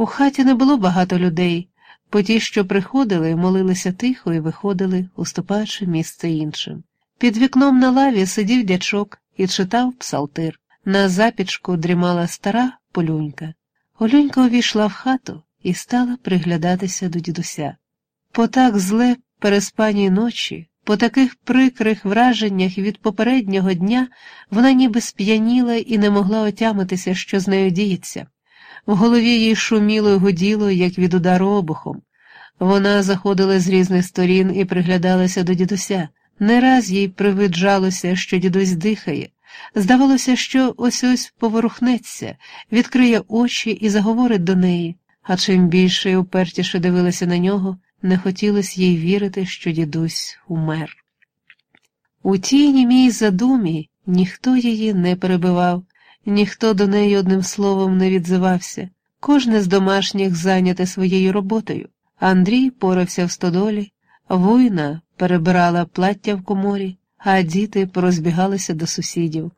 У хаті не було багато людей, бо ті, що приходили, молилися тихо і виходили, уступаючи місце іншим. Під вікном на лаві сидів дячок і читав псалтир. На запічку дрімала стара полюнька. Олюнька увійшла в хату і стала приглядатися до дідуся. По так зле переспаній ночі, по таких прикрих враженнях від попереднього дня вона ніби сп'яніла і не могла отямитися, що з нею діється. В голові їй шуміло й гуділо, як від удару обухом. Вона заходила з різних сторін і приглядалася до дідуся. Не раз їй привиджалося, що дідусь дихає. Здавалося, що ось ось поворухнеться, відкриє очі і заговорить до неї, а чим більше і упертіше дивилася на нього, не хотілося їй вірити, що дідусь умер. У тій німій задумі ніхто її не перебивав, ніхто до неї одним словом не відзивався, кожне з домашніх зайняте своєю роботою. Андрій порався в стодолі, война перебирала плаття в коморі, а діти порозбігалися до сусідів.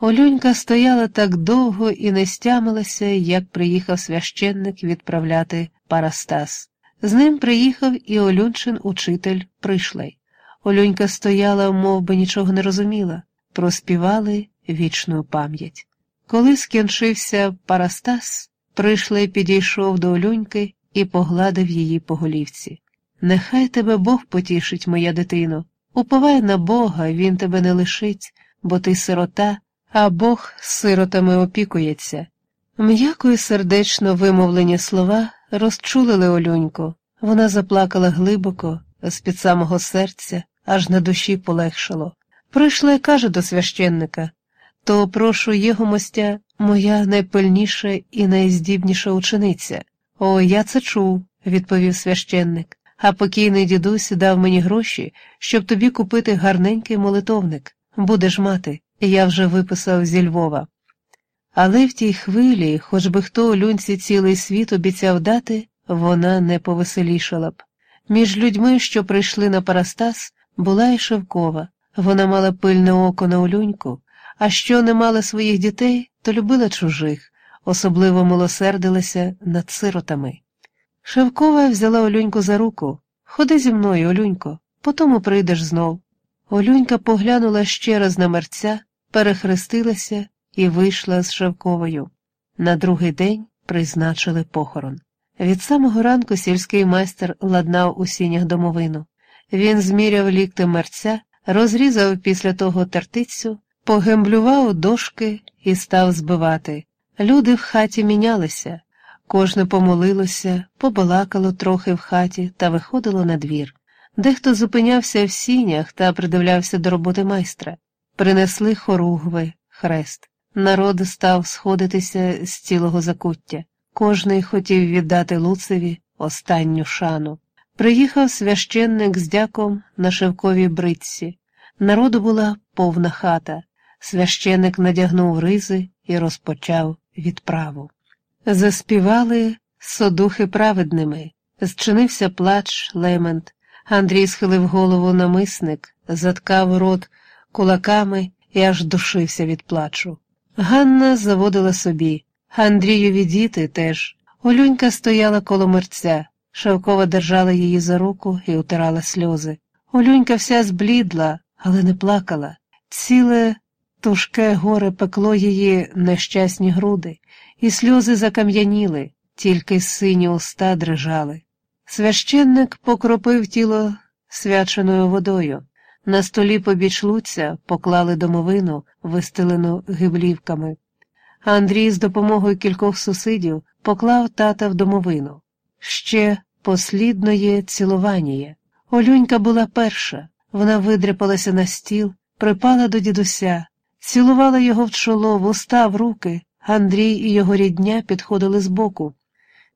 Олюнька стояла так довго і не стямилася, як приїхав священник відправляти Парастас. З ним приїхав і Олюнчин учитель Пришлей. Олюнька стояла, мов би нічого не розуміла, проспівали вічну пам'ять. Коли скінчився Парастас, Пришлей підійшов до Олюньки і погладив її по голівці. Нехай тебе Бог потішить, моя дитино. Уповай на Бога, Він тебе не лишить, бо ти сирота, а Бог з сиротами опікується. М'яко і сердечно вимовлені слова розчулили Олюньку. Вона заплакала глибоко, з під самого серця, аж на душі полегшало. Прийшла і каже до священника то прошу його мостя, моя найпильніша і найздібніша учениця. О, я це чув, відповів священник, а покійний дідусь дав мені гроші, щоб тобі купити гарненький молитовник. Будеш мати, я вже виписав зі Львова. Але в тій хвилі, хоч би хто у люнці цілий світ обіцяв дати, вона не повеселішала б. Між людьми, що прийшли на Парастас, була і Шевкова. Вона мала пильне око на Олюньку, а що не мала своїх дітей, то любила чужих, особливо милосердилася над сиротами. Шевкова взяла Олюньку за руку Ходи зі мною, Олюнько, потому прийдеш знов. Олюнька поглянула ще раз на мерця, перехрестилася і вийшла з Шевковою. На другий день призначили похорон. Від самого ранку сільський майстер ладнав у сінях домовину. Він зміряв лікти мерця, розрізав після того тертицю, погемблював дошки і став збивати. Люди в хаті мінялися, кожне помолилося, побалакало трохи в хаті та виходило на двір. Дехто зупинявся в сінях та придивлявся до роботи майстра. Принесли хоругви, хрест. Народ став сходитися з цілого закуття. Кожний хотів віддати Луцеві останню шану. Приїхав священник з дяком на шевковій бритці. Народу була повна хата. Священник надягнув ризи і розпочав відправу. Заспівали содухи праведними, зчинився плач, лемент. Андрій схилив голову на мисник, заткав рот кулаками і аж душився від плачу. Ганна заводила собі, Андрієві діти теж. Олюнька стояла коло мерця, Шевкова держала її за руку і утирала сльози. Олюнька вся зблідла, але не плакала. Ціле тужке горе пекло її нещасні груди, і сльози закам'яніли, тільки сині уста дрижали. Священник покропив тіло свяченою водою. На столі побіч луця поклали домовину, вистелену гиблівками. Андрій з допомогою кількох сусидів поклав тата в домовину. Ще послідноє цілування. Олюнька була перша, вона видряпалася на стіл, припала до дідуся, цілувала його в чоло, в уста, в руки. Андрій і його рідня підходили збоку.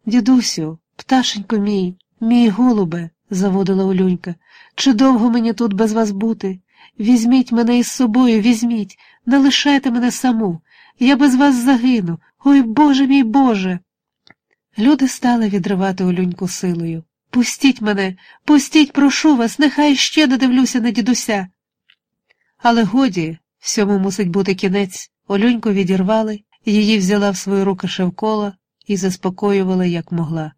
Дідусю, пташенько мій, мій голубе, заводила Олюнька, чи довго мені тут без вас бути? Візьміть мене із собою, візьміть, не лишайте мене саму. Я без вас загину. Ой Боже мій Боже. Люди стали відривати Олюньку силою. Пустіть мене, пустіть, прошу вас, нехай ще додивлюся на дідуся. Але годі, всьому мусить бути кінець. Олюньку відірвали, її взяла в свої руки Шевкола і заспокоювала, як могла.